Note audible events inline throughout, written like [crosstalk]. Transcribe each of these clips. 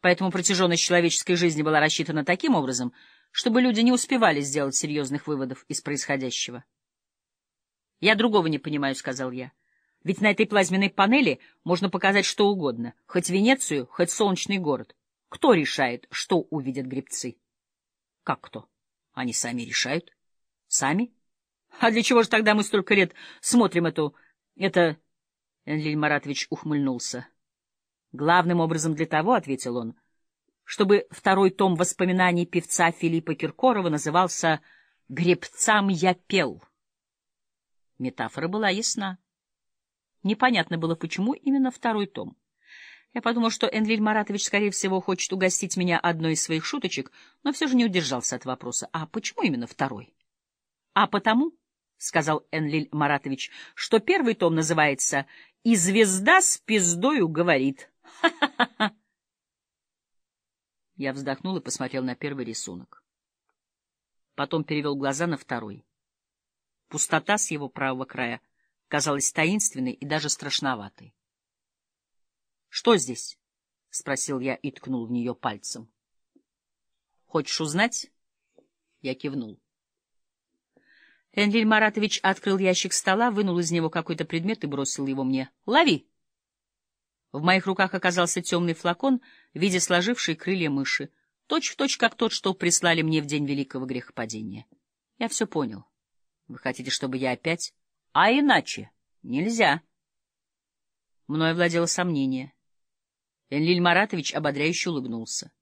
Поэтому протяженность человеческой жизни была рассчитана таким образом, чтобы люди не успевали сделать серьезных выводов из происходящего. «Я другого не понимаю», — сказал я. «Ведь на этой плазменной панели можно показать что угодно, хоть Венецию, хоть солнечный город. Кто решает, что увидят гребцы?» «Как кто? Они сами решают. Сами? А для чего же тогда мы столько лет смотрим эту... это...» Энлиль Маратович ухмыльнулся. Главным образом для того, — ответил он, — чтобы второй том воспоминаний певца Филиппа Киркорова назывался «Гребцам я пел». Метафора была ясна. Непонятно было, почему именно второй том. Я подумал, что Энлиль Маратович, скорее всего, хочет угостить меня одной из своих шуточек, но все же не удержался от вопроса. А почему именно второй? — А потому, — сказал Энлиль Маратович, — что первый том называется «И звезда с пиздою говорит». [laughs] Я вздохнул и посмотрел на первый рисунок. Потом перевел глаза на второй. Пустота с его правого края казалась таинственной и даже страшноватой. — Что здесь? — спросил я и ткнул в нее пальцем. — Хочешь узнать? Я кивнул. Энлиль Маратович открыл ящик стола, вынул из него какой-то предмет и бросил его мне. — Лови! В моих руках оказался темный флакон в виде сложившей крылья мыши, точь-в-точь, точь, как тот, что прислали мне в день великого грехопадения. Я все понял. Вы хотите, чтобы я опять... А иначе нельзя. Мною владело сомнение. Энлиль Маратович ободряюще улыбнулся.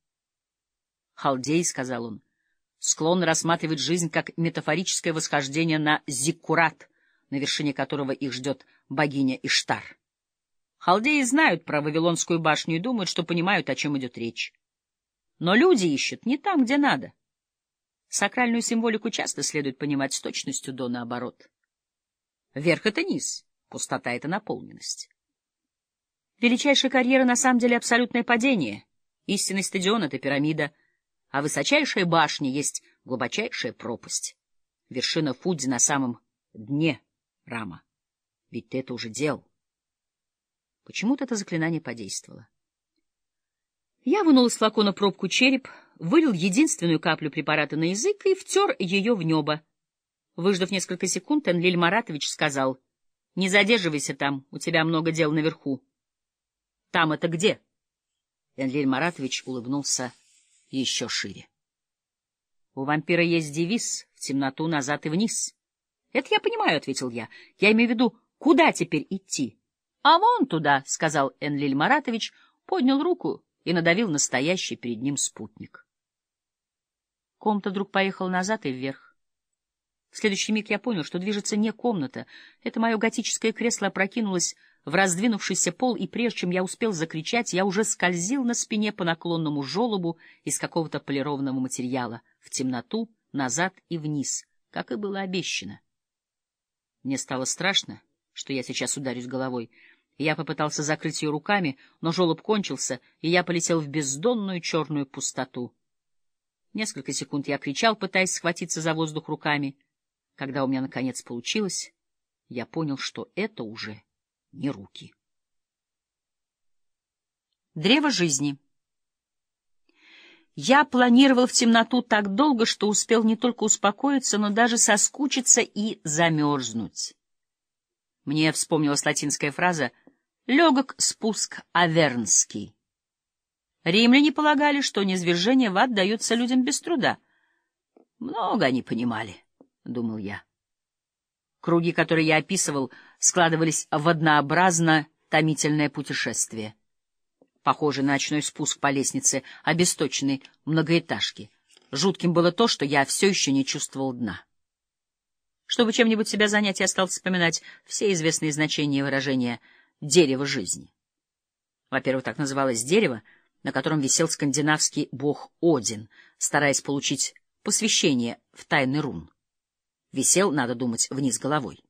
«Халдей», — сказал он, — склонен рассматривать жизнь как метафорическое восхождение на Зиккурат, на вершине которого их ждет богиня Иштар. Халдеи знают про Вавилонскую башню и думают, что понимают, о чем идет речь. Но люди ищут не там, где надо. Сакральную символику часто следует понимать с точностью до наоборот. Верх — это низ, пустота — это наполненность. Величайшая карьера на самом деле абсолютное падение. Истинный стадион — это пирамида, а высочайшая башня есть глубочайшая пропасть. Вершина Фудзи на самом дне рама. Ведь ты это уже делал. Почему-то это заклинание подействовало. Я вынул из флакона пробку череп, вылил единственную каплю препарата на язык и втер ее в небо. Выждав несколько секунд, Энлиль Маратович сказал, — Не задерживайся там, у тебя много дел наверху. — Там это где? Энлиль Маратович улыбнулся еще шире. — У вампира есть девиз «В темноту назад и вниз». — Это я понимаю, — ответил я. — Я имею в виду, куда теперь идти? — А вон туда, — сказал Энлиль Маратович, поднял руку и надавил настоящий перед ним спутник. Комната вдруг поехала назад и вверх. В следующий миг я понял, что движется не комната. Это мое готическое кресло опрокинулось в раздвинувшийся пол, и прежде чем я успел закричать, я уже скользил на спине по наклонному желобу из какого-то полированного материала, в темноту, назад и вниз, как и было обещано. Мне стало страшно что я сейчас ударюсь головой. Я попытался закрыть ее руками, но жолоб кончился, и я полетел в бездонную черную пустоту. Несколько секунд я кричал, пытаясь схватиться за воздух руками. Когда у меня, наконец, получилось, я понял, что это уже не руки. Древо жизни Я планировал в темноту так долго, что успел не только успокоиться, но даже соскучиться и замерзнуть. Мне вспомнилась латинская фраза «легок спуск авернский». Римляне полагали, что низвержение в ад дается людям без труда. Много они понимали, — думал я. Круги, которые я описывал, складывались в однообразно томительное путешествие. Похоже ночной спуск по лестнице обесточенной многоэтажки. Жутким было то, что я все еще не чувствовал дна. Чтобы чем-нибудь себя занять, я стал вспоминать все известные значения выражения «дерево жизни». Во-первых, так называлось дерево, на котором висел скандинавский бог Один, стараясь получить посвящение в тайный рун. Висел, надо думать, вниз головой.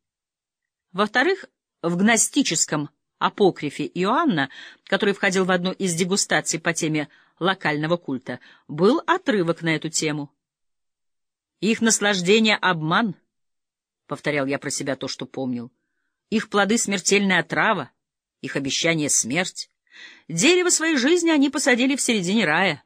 Во-вторых, в гностическом апокрифе Иоанна, который входил в одну из дегустаций по теме локального культа, был отрывок на эту тему. Их наслаждение — обман —— повторял я про себя то, что помнил. Их плоды — смертельная отрава, их обещание — смерть. Дерево своей жизни они посадили в середине рая.